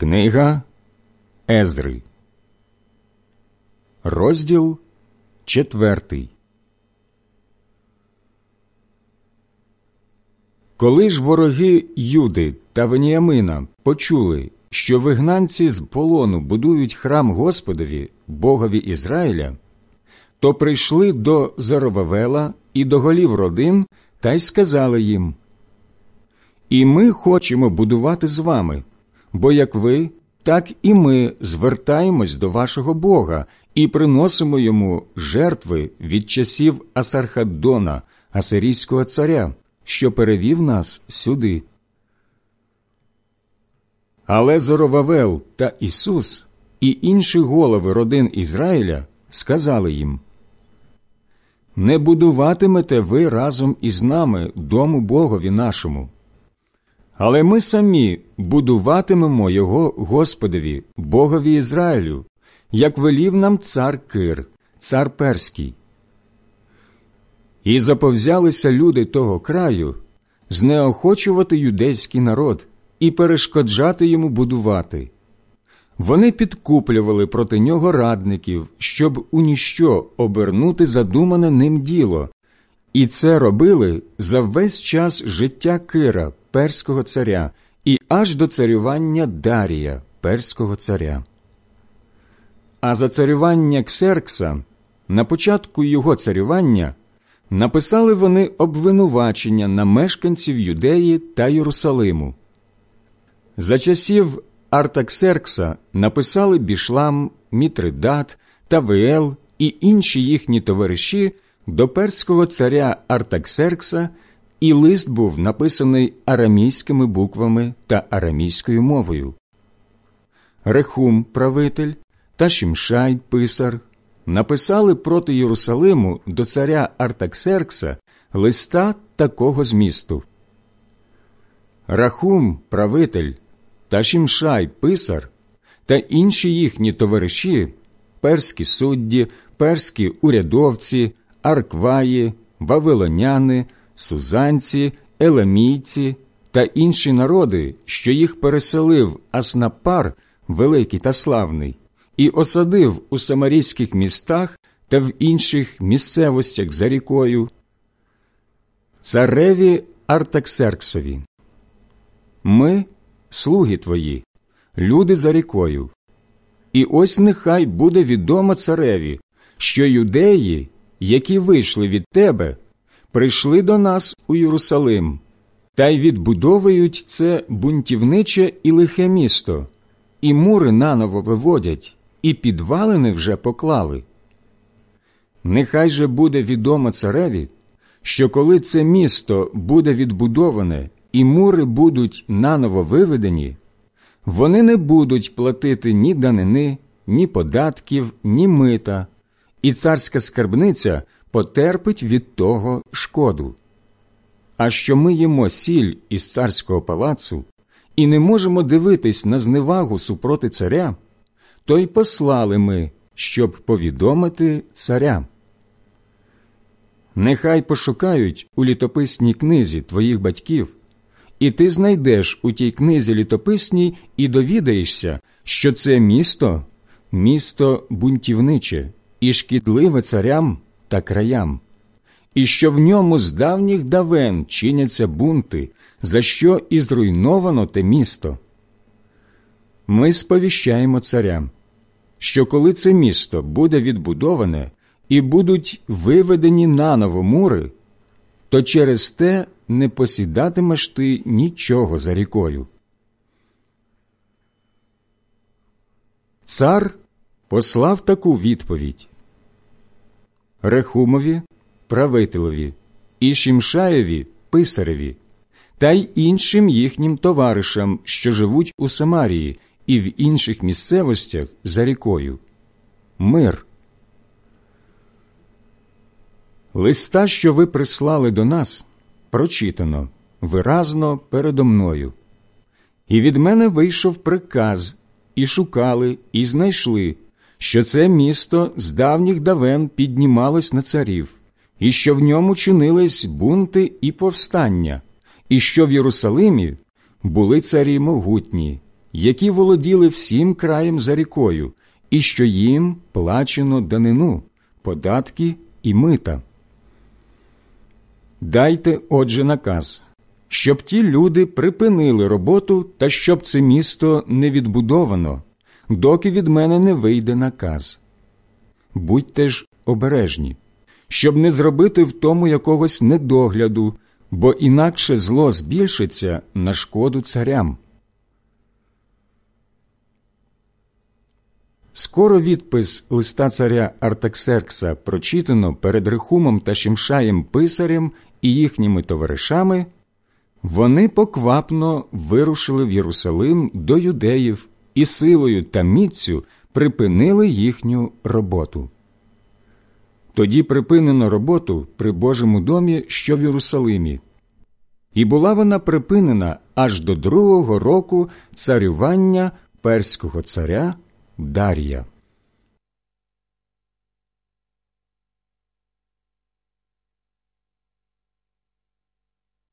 Книга Езри, розділ четвертий. Коли ж вороги Юди та Веніамина почули, що вигнанці з полону будують храм Господові, Богові Ізраїля, то прийшли до Заровавела і до голів родин та й сказали їм І ми хочемо будувати з вами бо як ви, так і ми звертаємось до вашого Бога і приносимо йому жертви від часів Асархаддона, Асирійського царя, що перевів нас сюди. Але Зоровавел та Ісус і інші голови родин Ізраїля сказали їм Не будуватимете ви разом із нами дому Богові нашому. Але ми самі будуватимемо його Господові, Богові Ізраїлю, як велів нам цар Кир, цар Перський. І заповзялися люди того краю знеохочувати юдейський народ і перешкоджати йому будувати. Вони підкуплювали проти нього радників, щоб у ніщо обернути задумане ним діло, і це робили за весь час життя Кира, перського царя, і аж до царювання Дарія, перського царя. А за царювання Ксеркса, на початку його царювання, написали вони обвинувачення на мешканців Юдеї та Єрусалиму. За часів Артаксеркса написали Бішлам, Мітридат, Тавиел і інші їхні товариші до перського царя Артаксеркса і лист був написаний арамійськими буквами та арамійською мовою. Рехум, правитель та Шімшай, писар, написали проти Єрусалиму до царя Артаксеркса листа такого змісту. Рахум, правитель та Шімшай, писар та інші їхні товариші, перські судді, перські урядовці, аркваї, вавилоняни сузанці, еламійці та інші народи, що їх переселив Аснапар, великий та славний, і осадив у самарійських містах та в інших місцевостях за рікою. Цареві Артаксерксові. Ми, слуги твої, люди за рікою. І ось нехай буде відомо цареві, що юдеї, які вийшли від тебе, прийшли до нас у Єрусалим та й відбудовують це бунтівниче і лихе місто, і мури наново виводять, і підвалини вже поклали. Нехай же буде відомо цареві, що коли це місто буде відбудоване і мури будуть наново виведені, вони не будуть платити ні данини, ні податків, ні мита, і царська скарбниця потерпить від того шкоду. А що ми їмо сіль із царського палацу і не можемо дивитись на зневагу супроти царя, то й послали ми, щоб повідомити царя. Нехай пошукають у літописній книзі твоїх батьків, і ти знайдеш у тій книзі літописній і довідаєшся, що це місто місто бунтівниче і шкідливе царям та краям, і що в ньому з давніх давен чиняться бунти, за що і зруйновано те місто. Ми сповіщаємо царям, що коли це місто буде відбудоване і будуть виведені наново мури, то через те не посідатимеш ти нічого за рікою. Цар послав таку відповідь Рехумові, правителеві, і Шімшаєві, писареві, та й іншим їхнім товаришам, що живуть у Самарії і в інших місцевостях за рікою. Мир. Листа, що ви прислали до нас, прочитано виразно передо мною. І від мене вийшов приказ, і шукали, і знайшли що це місто з давніх давен піднімалось на царів, і що в ньому чинились бунти і повстання, і що в Єрусалимі були царі могутні, які володіли всім краєм за рікою, і що їм плачено данину, податки і мита. Дайте, отже, наказ, щоб ті люди припинили роботу та щоб це місто не відбудовано, доки від мене не вийде наказ. Будьте ж обережні, щоб не зробити в тому якогось недогляду, бо інакше зло збільшиться на шкоду царям. Скоро відпис листа царя Артаксеркса прочитано перед Рехумом та Шимшаєм писарем і їхніми товаришами, вони поквапно вирушили в Єрусалим до юдеїв і силою та міцю припинили їхню роботу. Тоді припинено роботу при Божому домі, що в Єрусалимі, і була вона припинена аж до другого року царювання перського царя Дарія.